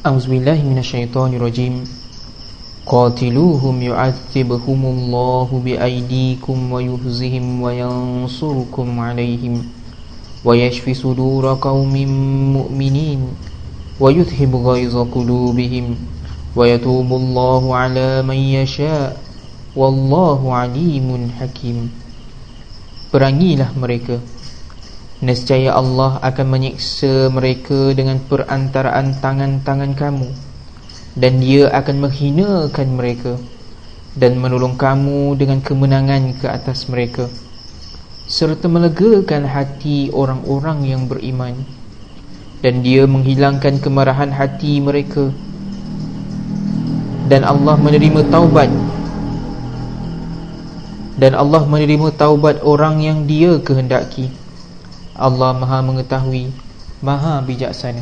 A'udzubillahi minasyaitonirrajim. Qatiluhum yu'adzibhumullahu bi'aydikum wa yuhzihim wa yansurukum 'alaihim wa yashfi sudura qaumin mu'minin wa yuthhibu ghayza qulubihim wa yatubu Allahu 'ala man yasha' wallahu 'alimun hakim. Perangilah mereka Nescaya Allah akan menyiksa mereka dengan perantaraan tangan-tangan kamu. Dan dia akan menghinakan mereka Dan menolong kamu dengan kemenangan ke atas mereka. Serta melegakan hati orang-orang yang beriman. Dan dia menghilangkan kemarahan hati mereka. Dan Allah menerima taubat. Dan Allah menerima taubat orang yang dia kehendaki Allah maha mengetahui Maha bijaksana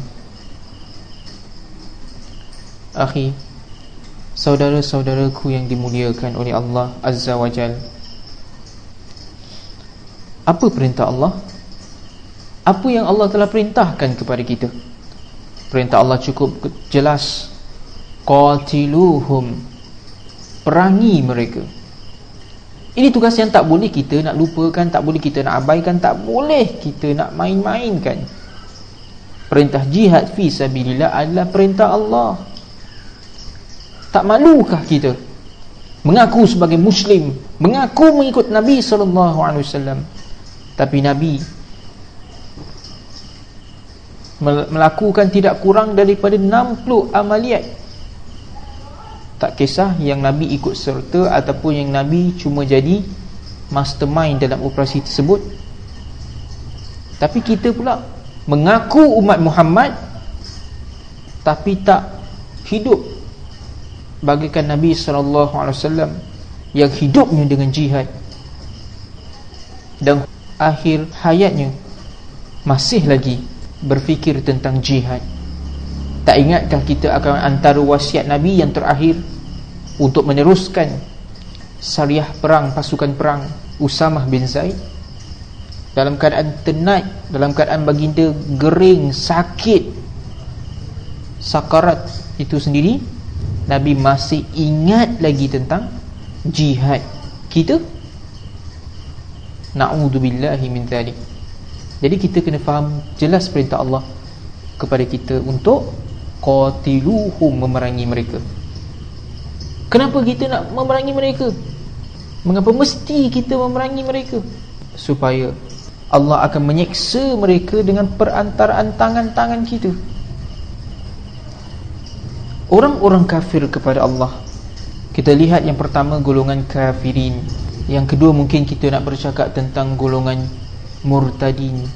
Akhi Saudara-saudaraku yang dimuliakan oleh Allah Azza wa Jal Apa perintah Allah? Apa yang Allah telah perintahkan kepada kita? Perintah Allah cukup jelas Qatiluhum Perangi mereka ini tugas yang tak boleh kita nak lupakan, tak boleh kita nak abaikan, tak boleh kita nak main-mainkan. Perintah jihad fi sabilillah adalah perintah Allah. Tak malukah kita mengaku sebagai muslim, mengaku mengikut Nabi sallallahu alaihi wasallam. Tapi Nabi melakukan tidak kurang daripada 60 amaliat tak kisah yang Nabi ikut serta Ataupun yang Nabi cuma jadi Mastermind dalam operasi tersebut. Tapi kita pula Mengaku umat Muhammad Tapi tak hidup. Bagikan Nabi SAW Yang hidupnya dengan jihad. Dan akhir hayatnya Masih lagi berfikir tentang jihad tak ingatkah kita akan antara wasiat Nabi yang terakhir Untuk meneruskan Syariah perang, pasukan perang Usamah bin Zaid? Dalam keadaan tenat Dalam keadaan baginda gering, sakit Sakarat itu sendiri Nabi masih ingat lagi tentang Jihad Kita. Na'udzubillahi min thalik Jadi kita kena faham jelas perintah Allah Kepada kita untuk qatiluhum memerangi mereka. Kenapa kita nak memerangi mereka? Mengapa mesti kita memerangi mereka? Supaya Allah akan menyeksa mereka dengan perantaraan tangan-tangan kita. Orang-orang kafir kepada Allah. Kita lihat yang pertama golongan kafirin. Yang kedua mungkin kita nak bercakap tentang golongan murtadin.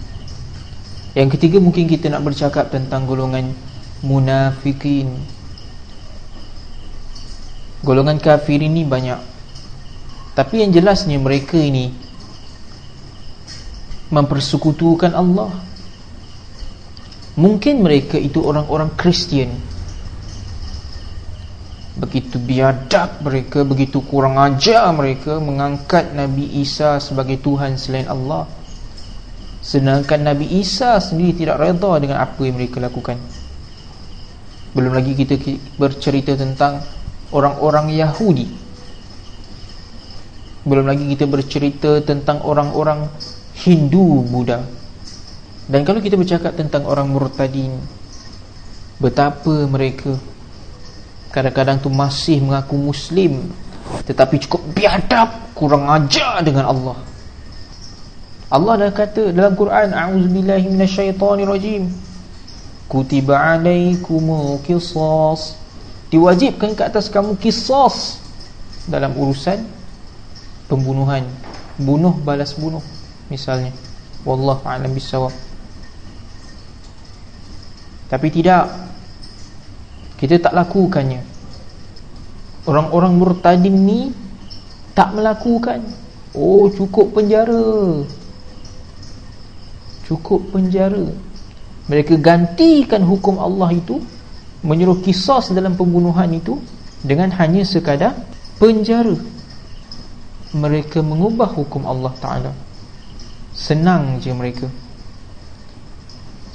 Yang ketiga mungkin kita nak bercakap tentang golongan munafikin. Golongan kafir ini banyak. Tapi yang jelasnya mereka ini mempersekutukan Allah. Mungkin mereka itu orang-orang Kristian. Begitu biadab mereka begitu kurang ajar mereka mengangkat Nabi Isa sebagai Tuhan selain Allah. Sedangkan Nabi Isa sendiri tidak redha dengan apa yang mereka lakukan belum lagi kita bercerita tentang orang-orang Yahudi. Belum lagi kita bercerita tentang orang-orang Hindu Buddha. Dan kalau kita bercakap tentang orang Murtadin Betapa mereka Kadang-kadang tu masih mengaku Muslim Tetapi cukup biadab Kurang ajar dengan Allah. Allah dah kata dalam Quran A'udzubillahiminasyaitanirrajim kutiba alaikumul qisas. Diwajibkan ke atas kamu qisas dalam urusan pembunuhan. Bunuh balas bunuh misalnya. Wallahu a'lam bissawab. Tapi tidak. Kita tak lakukannya. Orang-orang murtadin ni tak melakukan. Oh cukup penjara. Cukup penjara mereka gantikan hukum Allah itu menyuruh kisah dalam pembunuhan itu dengan hanya sekadar penjara. Mereka mengubah hukum Allah Ta'ala. Senang je mereka.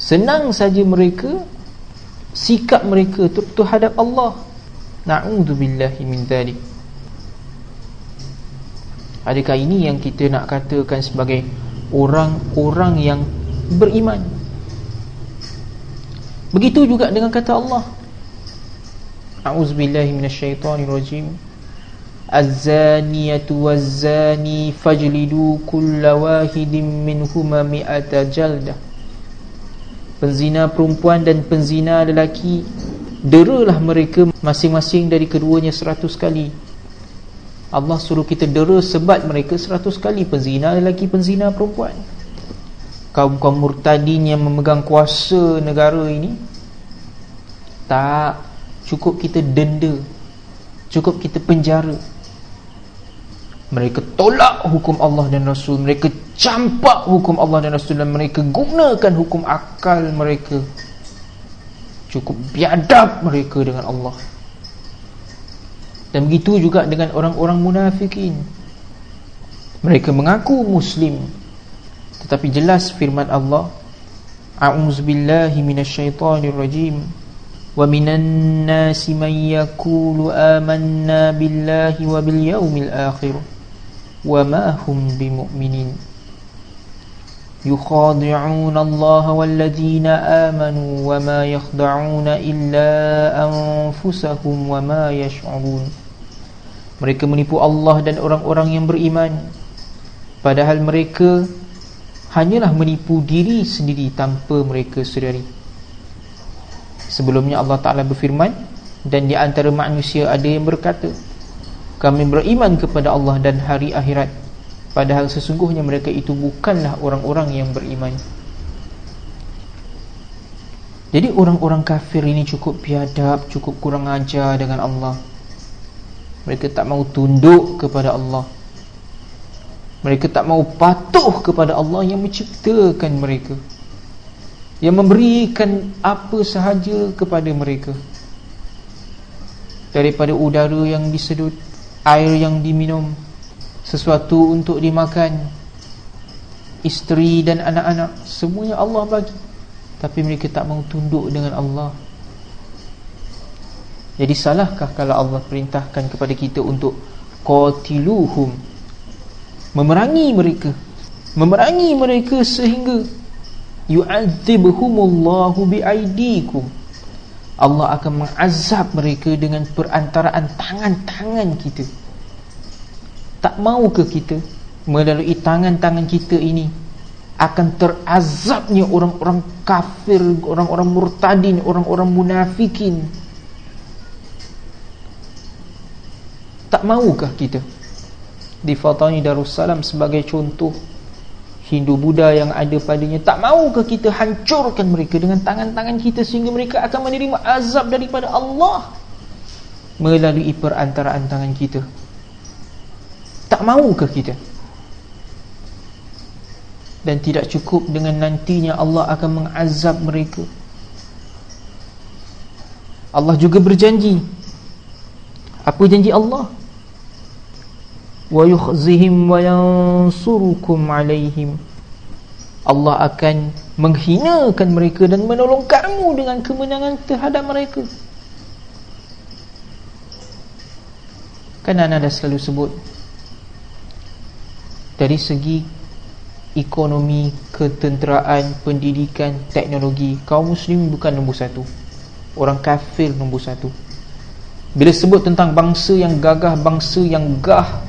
Senang saja mereka sikap mereka terhadap Allah. Na'udzubillahi min dzalik adakah ini yang kita nak katakan sebagai orang-orang yang beriman Begitu juga dengan kata Allah. A'udzubillahi minasyaitonirrajim. Az-zaniyatu waz-zani fajlidu kulla wahidin minhumma mi'ata jaldah. Penzina perempuan dan penzina lelaki deralah mereka masing-masing dari keduanya seratus kali. Allah suruh kita dera sebat mereka seratus kali penzina lelaki penzina perempuan. Kaum-kaum murtadin yang memegang kuasa negara ini Tak Cukup kita denda Cukup kita penjara. Mereka tolak hukum Allah dan Rasul Mereka campak hukum Allah dan Rasul Dan mereka gunakan hukum akal mereka. Cukup biadab mereka dengan Allah. Dan begitu juga dengan orang-orang munafikin. Mereka mengaku Muslim Tetapi jelas firman Allah A'udzubillahi minasyaitanirrajim Wa minan nasi man yakulu amanna billahi wa bil yawmil akhirah وما هم بمؤمنين يخادعون الله والذين آمنوا وما يخدعون إلا أنفسهم وما يشعرون Mereka menipu Allah dan orang-orang yang beriman Padahal mereka Hanyalah menipu diri sendiri tanpa mereka sedari Sebelumnya Allah Ta'ala berfirman Dan di antara manusia ada yang berkata kami beriman kepada Allah dan hari akhirat. Padahal sesungguhnya mereka itu bukanlah orang-orang yang beriman jadi orang-orang kafir ini cukup biadab cukup kurang ajar dengan Allah. Mereka tak mau tunduk kepada Allah mereka tak mau patuh kepada Allah yang menciptakan mereka. Yang memberikan apa sahaja kepada mereka. Daripada udara yang disedut air yang diminum sesuatu untuk dimakan isteri dan anak-anak semuanya Allah bagi. Tapi mereka tak mau tunduk dengan Allah. Jadi salahkah kalau Allah perintahkan kepada kita untuk qatiluhum memerangi mereka. Memerangi mereka sehingga yu'adzibhumullahu biaidikum Allah akan mengazab mereka dengan perantaraan tangan-tangan kita. Tak maukah kita melalui tangan-tangan kita ini akan terazabnya orang-orang kafir orang-orang murtadin orang-orang munafikin? Tak maukah kita di Fatani Darussalam sebagai contoh Hindu Buddha yang ada padanya tak maukah kita hancurkan mereka dengan tangan-tangan kita sehingga mereka akan menerima azab daripada Allah melalui perantaraan tangan kita? Tak maukah kita? Dan tidak cukup dengan nantinya Allah akan mengazab mereka. Allah juga berjanji. Apa janji Allah wa yansurukum alaihim Allah akan menghinakan mereka dan menolong kamu dengan kemenangan terhadap mereka. Kan Ana dah selalu sebut dari segi ekonomi, ketenteraan, pendidikan, teknologi kaum muslim bukan nombor satu. Orang kafir nombor satu. Bila sebut tentang bangsa yang gagah, bangsa yang gah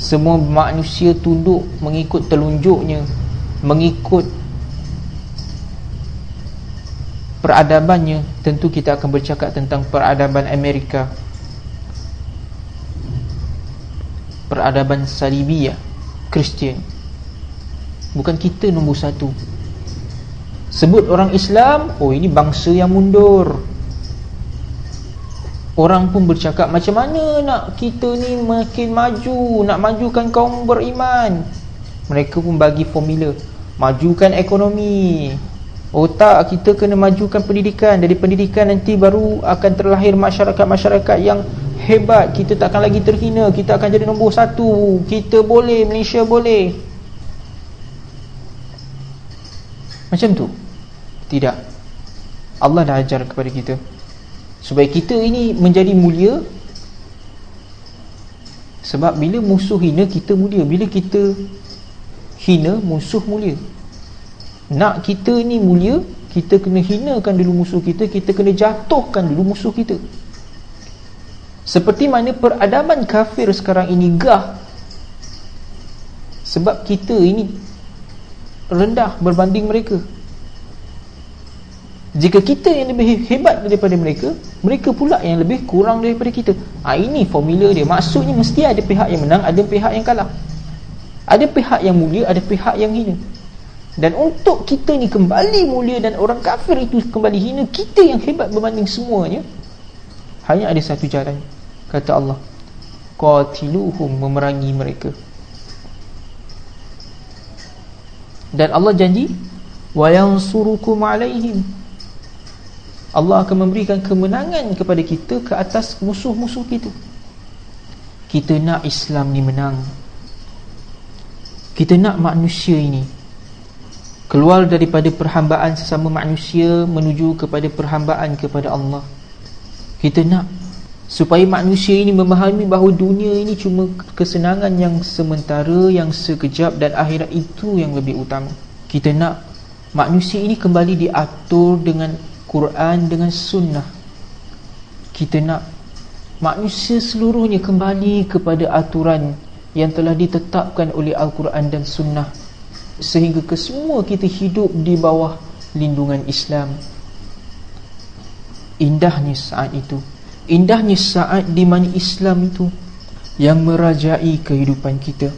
semua manusia tunduk mengikut telunjuknya mengikut peradabannya. Tentu kita akan bercakap tentang peradaban Amerika peradaban Salibiyah Kristian. Bukan kita nombor satu. Sebut orang Islam oh ini bangsa yang mundur Orang pun bercakap macam mana nak kita ni makin maju Nak majukan kaum beriman? Mereka pun bagi formula Majukan ekonomi. Oh tak kita kena majukan pendidikan. Dari pendidikan nanti baru akan terlahir masyarakat-masyarakat yang hebat. Kita takkan lagi terhina. Kita akan jadi nombor satu. Kita boleh, Malaysia boleh. Macam tu? Tidak. Allah dah ajar kepada kita supaya kita ini menjadi mulia. Sebab bila musuh hina kita mulia. Bila kita hina musuh mulia. Nak kita ni mulia kita kena hinakan dulu musuh kita kita kena jatuhkan dulu musuh kita. Seperti mana peradaban kafir sekarang ini gah. Sebab kita ini rendah berbanding mereka jika kita yang lebih hebat daripada mereka Mereka pula yang lebih kurang daripada kita. Ha, Ini formula dia. Maksudnya mesti ada pihak yang menang Ada pihak yang kalah. Ada pihak yang mulia Ada pihak yang hina. Dan untuk kita ni kembali mulia Dan orang kafir itu kembali hina Kita yang hebat berbanding semuanya Hanya ada satu jalan Kata Allah. Qatiluhum memerangi mereka. Dan Allah janji Wa yansurukum alaihim Allah akan memberikan kemenangan kepada kita ke atas musuh-musuh kita. Kita nak Islam ni menang. Kita nak manusia ini keluar daripada perhambaan sesama manusia menuju kepada perhambaan kepada Allah. Kita nak supaya manusia ini memahami bahawa dunia ini cuma kesenangan yang sementara yang sekejap dan akhirat itu yang lebih utama. Kita nak manusia ini kembali diatur dengan Quran dengan sunnah. Kita nak manusia seluruhnya kembali kepada aturan yang telah ditetapkan oleh Al-Quran dan sunnah sehingga kesemua kita hidup di bawah lindungan Islam. Indahnya saat itu. Indahnya saat di mana Islam itu yang merajai kehidupan kita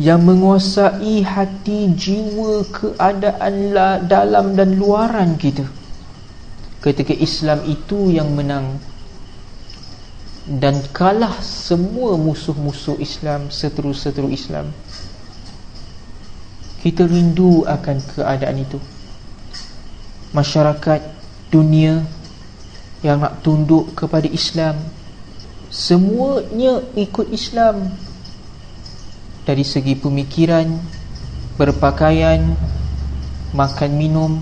yang menguasai hati jiwa keadaan dalam dan luaran kita. Ketika Islam itu yang menang. Dan kalah semua musuh-musuh Islam seteru-seteru Islam kita rindu akan keadaan itu. Masyarakat dunia yang nak tunduk kepada Islam semuanya ikut Islam dari segi pemikiran, berpakaian, makan minum,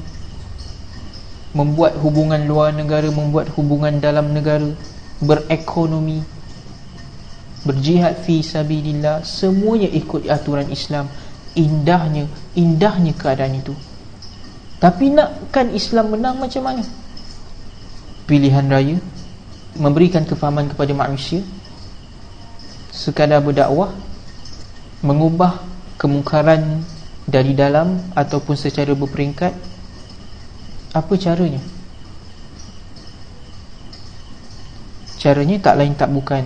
membuat hubungan luar negara, membuat hubungan dalam negara, berekonomi, berjihad fi sabilillah, semuanya ikut aturan Islam. Indahnya, indahnya keadaan itu. Tapi nakkan Islam menang macam mana? Pilihan raya memberikan kefahaman kepada manusia sekadar berdakwah mengubah kemungkaran dari dalam ataupun secara berperingkat? Apa caranya? Caranya tak lain tak bukan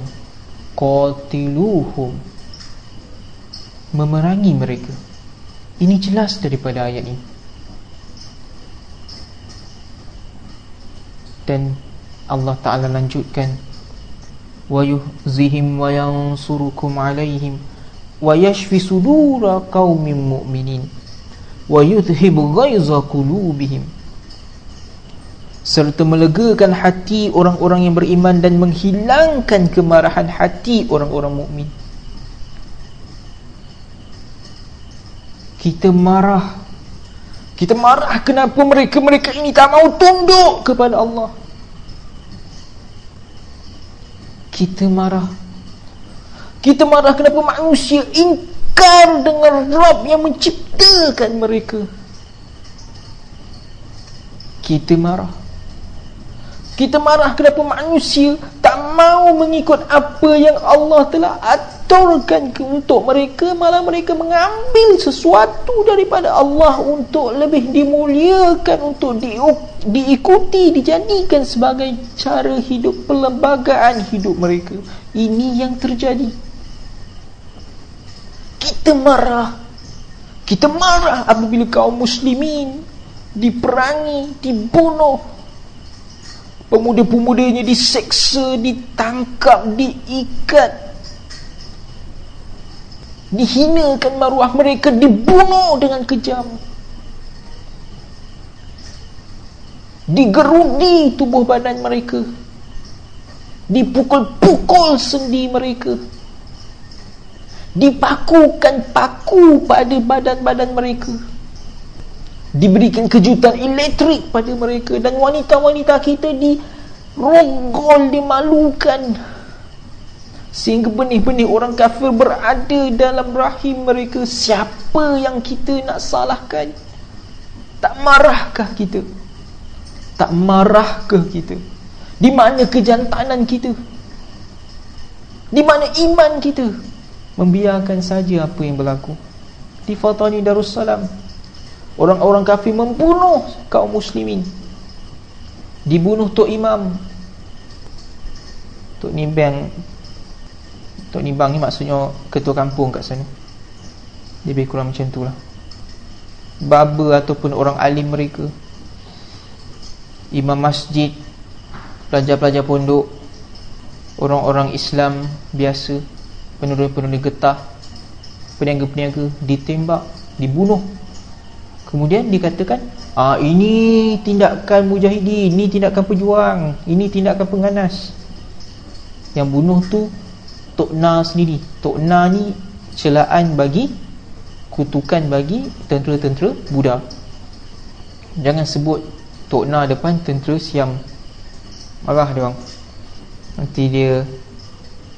qatiluhum. Memerangi mereka. Ini jelas daripada ayat ini. Dan Allah Ta'ala lanjutkan wa yuhzihim wa yansurukum alaihim wa yashfi sudura qaumin mu'minin. Wa yudhibu ghaiza qulubihim. Serta melegakan hati orang-orang yang beriman dan menghilangkan kemarahan hati orang-orang mukmin. Kita marah. Kita marah kenapa mereka-mereka ini tak mau tunduk kepada Allah. Kita marah kita marah kenapa manusia ingkar dengan Rabb yang menciptakan mereka. Kita marah. Kita marah kenapa manusia tak mau mengikut apa yang Allah telah aturkan untuk mereka. Malah mereka mengambil sesuatu daripada Allah untuk lebih dimuliakan, untuk di, diikuti, dijadikan sebagai cara hidup, perlembagaan hidup mereka. Ini yang terjadi kita marah. Kita marah apabila kaum muslimin diperangi dibunuh. Pemuda-pemudanya diseksa ditangkap diikat. Dihinakan maruah mereka dibunuh dengan kejam. Digerudi tubuh badan mereka. Dipukul-pukul sendi mereka dipakukan paku pada badan-badan mereka. Diberikan kejutan elektrik pada mereka dan wanita-wanita kita di rogol dimalukan. Sehingga benih-benih orang kafir berada dalam rahim mereka. Siapa yang kita nak salahkan? Tak marahkah kita? Tak marahkah kita? Di mana kejantanan kita? Di mana iman kita membiarkan saja apa yang berlaku. Di Fatani Darussalam orang-orang kafir membunuh kaum muslimin. Dibunuh Tok Imam. Tok Nimbang Tok Nimbang ni maksudnya ketua kampung kat sana. Lebih kurang macam tu lah. Baba ataupun orang alim mereka. Imam masjid pelajar-pelajar pondok orang-orang Islam biasa penulis-penulis getah peniaga-peniaga ditembak dibunuh. Kemudian dikatakan ah ini tindakan mujahidin ini tindakan pejuang ini tindakan penganas. Yang bunuh tu Tok Na sendiri. Tok Na ni celaan bagi kutukan bagi tentera-tentera Buddha. Jangan sebut Tok Na depan tentera Siam. Marah dia orang. Nanti dia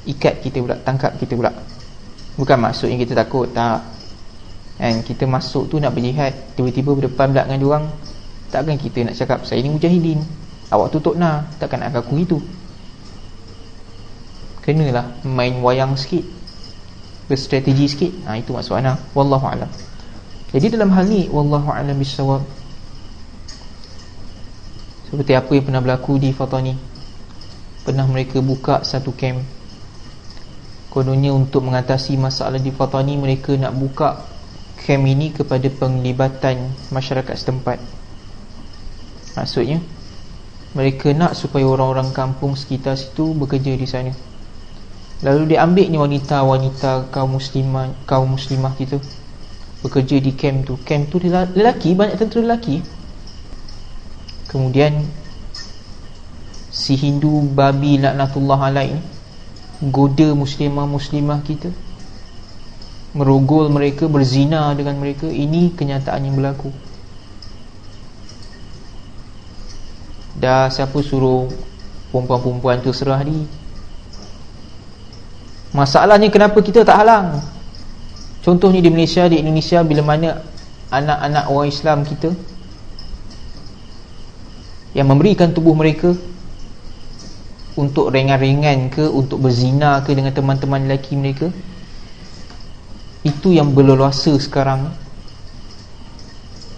ikat kita pula tangkap kita pula. Bukan maksudnya kita takut tak. Kan kita masuk tu nak berjihad tiba-tiba berdepan pula dengan dia orang takkan kita nak cakap saya ni mujahidin. Awak tu Tok Na takkan nak aku gitu. Kenalah main wayang sikit berstrategi sikit. Ha, itu maksud ana. Wallahu alam. Jadi dalam hal ni wallahu alam bisawab seperti apa yang pernah berlaku di Fatani. Pernah mereka buka satu camp kononnya untuk mengatasi masalah di Fatani mereka nak buka camp ini kepada penglibatan masyarakat setempat. Maksudnya mereka nak supaya orang-orang kampung sekitar situ bekerja di sana. Lalu dia ambil ni wanita-wanita kaum muslimah kaum muslimah kita bekerja di camp tu. Camp tu lelaki banyak tentera lelaki. Kemudian si Hindu babi laknatullah ni goda muslimah-muslimah kita. Merogol mereka berzina dengan mereka ini kenyataan yang berlaku. Dah siapa suruh perempuan-perempuan tu serah di masalahnya kenapa kita tak halang? Contohnya di Malaysia di Indonesia bila mana anak-anak orang Islam kita yang memberikan tubuh mereka untuk ringan-ringan ke untuk berzina ke dengan teman-teman lelaki mereka? Itu yang berleluasa sekarang.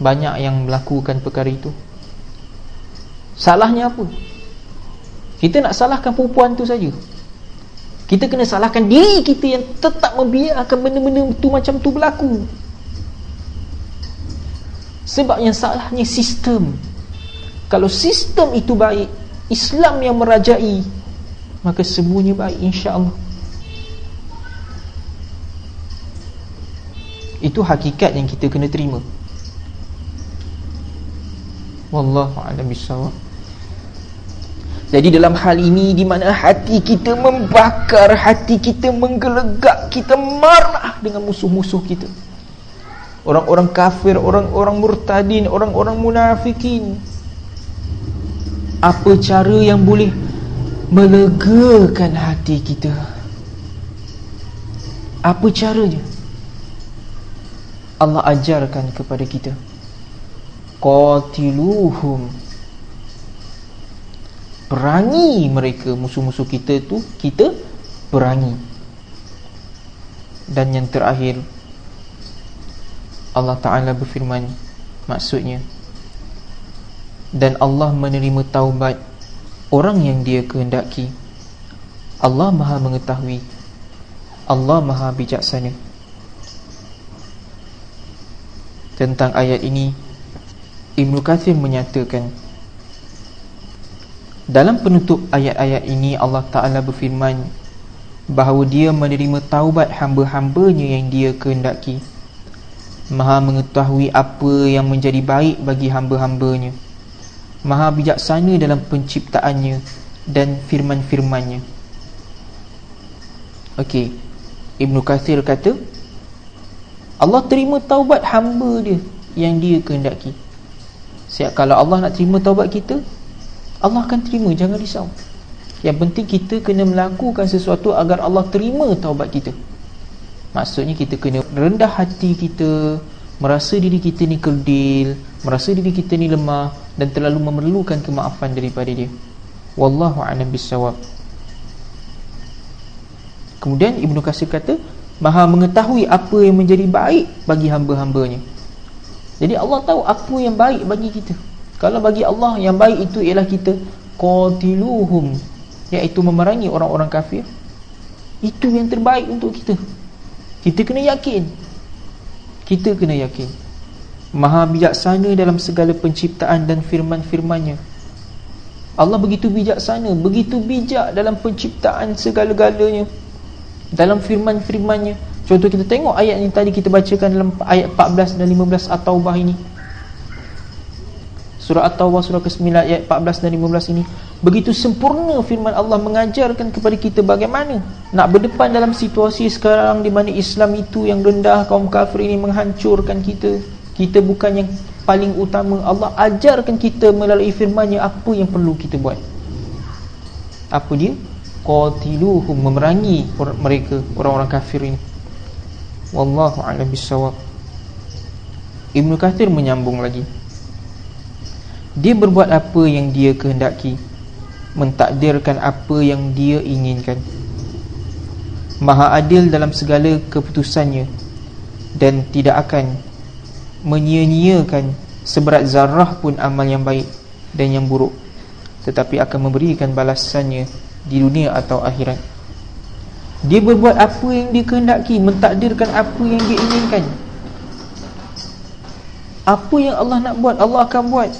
Banyak yang melakukan perkara itu. Salahnya apa? Kita nak salahkan perempuan tu saja. Kita kena salahkan diri kita yang tetap membiarkan benda-benda tu macam tu berlaku. Sebab yang salahnya sistem. Kalau sistem itu baik Islam yang merajai maka semuanya baik insya-Allah. Itu hakikat yang kita kena terima. Wallahu a'lam bissawab. Jadi dalam hal ini di mana hati kita membakar hati kita menggelegak kita marah dengan musuh-musuh kita. Orang-orang kafir orang-orang murtadin orang-orang munafikin apa cara yang boleh melegakan hati kita? Apa caranya? Allah ajarkan kepada kita. Qatiluhum. Perangi mereka. Musuh-musuh kita tu kita perangi. Dan yang terakhir Allah Ta'ala berfirman maksudnya dan Allah menerima taubat orang yang dia kehendaki. Allah maha mengetahui. Allah maha bijaksana. Tentang ayat ini Ibn Kathir menyatakan dalam penutup ayat-ayat ini Allah Ta'ala berfirman bahawa dia menerima taubat hamba-hambanya yang dia kehendaki. Maha mengetahui apa yang menjadi baik bagi hamba-hambanya Maha bijaksana dalam penciptaannya dan firman-firmannya. Okey. Ibn Kathir kata Allah terima taubat hamba dia yang dia kehendaki. Siap kalau Allah nak terima taubat kita Allah akan terima jangan risau Yang penting kita kena melakukan sesuatu Agar Allah terima taubat kita Maksudnya kita kena rendah hati kita Merasa diri kita ni kerdil Merasa diri kita ni lemah Dan terlalu memerlukan kemaafan daripada dia Wallahu a'lam bisawab Kemudian Ibnu Kasir kata Maha mengetahui apa yang menjadi baik bagi hamba-hambanya jadi Allah tahu apa yang baik bagi kita. Kalau bagi Allah yang baik itu ialah kita qatiluhum iaitu memerangi orang-orang kafir. Itu yang terbaik untuk kita. Kita kena yakin. Kita kena yakin. Maha bijaksana dalam segala penciptaan dan firman-firmannya. Allah begitu bijaksana, begitu bijak dalam penciptaan segala-galanya. Dalam firman-firmannya. Contoh kita tengok ayat yang tadi kita bacakan dalam ayat 14 dan 15 At-Taubah ini. Surah At-Taubah surah ke-9 ayat 14 dan 15 ini begitu sempurna firman Allah mengajarkan kepada kita bagaimana nak berdepan dalam situasi sekarang di mana Islam itu yang rendah kaum kafir ini menghancurkan kita. Kita bukan yang paling utama. Allah ajarkan kita melalui firman-Nya apa yang perlu kita buat. Apa dia? Qatiluhum memerangi mereka orang-orang kafir ini. Wallahu a'lam bissawab. Ibnu Kathir menyambung lagi. Dia berbuat apa yang dia kehendaki, mentakdirkan apa yang dia inginkan. Maha adil dalam segala keputusannya dan tidak akan menyia-nyiakan seberat zarah pun amal yang baik dan yang buruk tetapi akan memberikan balasannya di dunia atau akhirat. Dia berbuat apa yang dia kehendaki Mentakdirkan apa yang dia inginkan. Apa yang Allah nak buat Allah akan buat.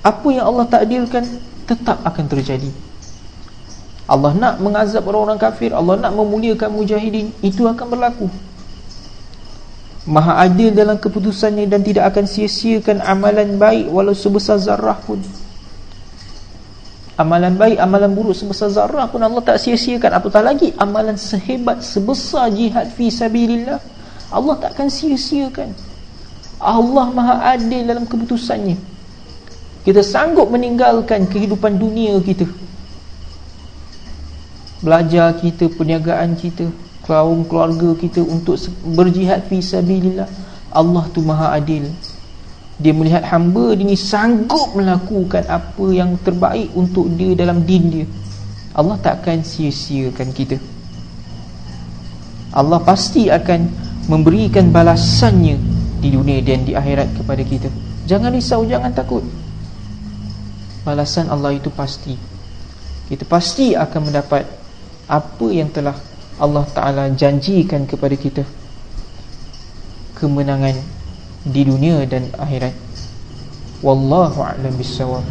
Apa yang Allah takdirkan Tetap akan terjadi. Allah nak mengazab orang-orang kafir Allah nak memuliakan mujahidin Itu akan berlaku Maha adil dalam keputusannya Dan tidak akan sia-siakan amalan baik Walau sebesar zarah pun. Amalan baik, amalan buruk sebesar zarah pun Allah tak sia-siakan. Apatah lagi amalan sehebat sebesar jihad fi sabilillah Allah tak akan sia-siakan. Allah maha adil dalam keputusannya. Kita sanggup meninggalkan kehidupan dunia kita. Belajar kita, perniagaan kita Kaum keluarga kita untuk berjihad fi sabilillah. Allah tu maha adil. Dia melihat hamba dia ni sanggup melakukan apa yang terbaik untuk dia dalam din dia. Allah takkan sia-siakan kita. Allah pasti akan memberikan balasannya di dunia dan di akhirat kepada kita. Jangan risau, jangan takut. Balasan Allah itu pasti. Kita pasti akan mendapat apa yang telah Allah Ta'ala janjikan kepada kita kemenangan di dunia dan akhirat. Wallahu a'lam bissawab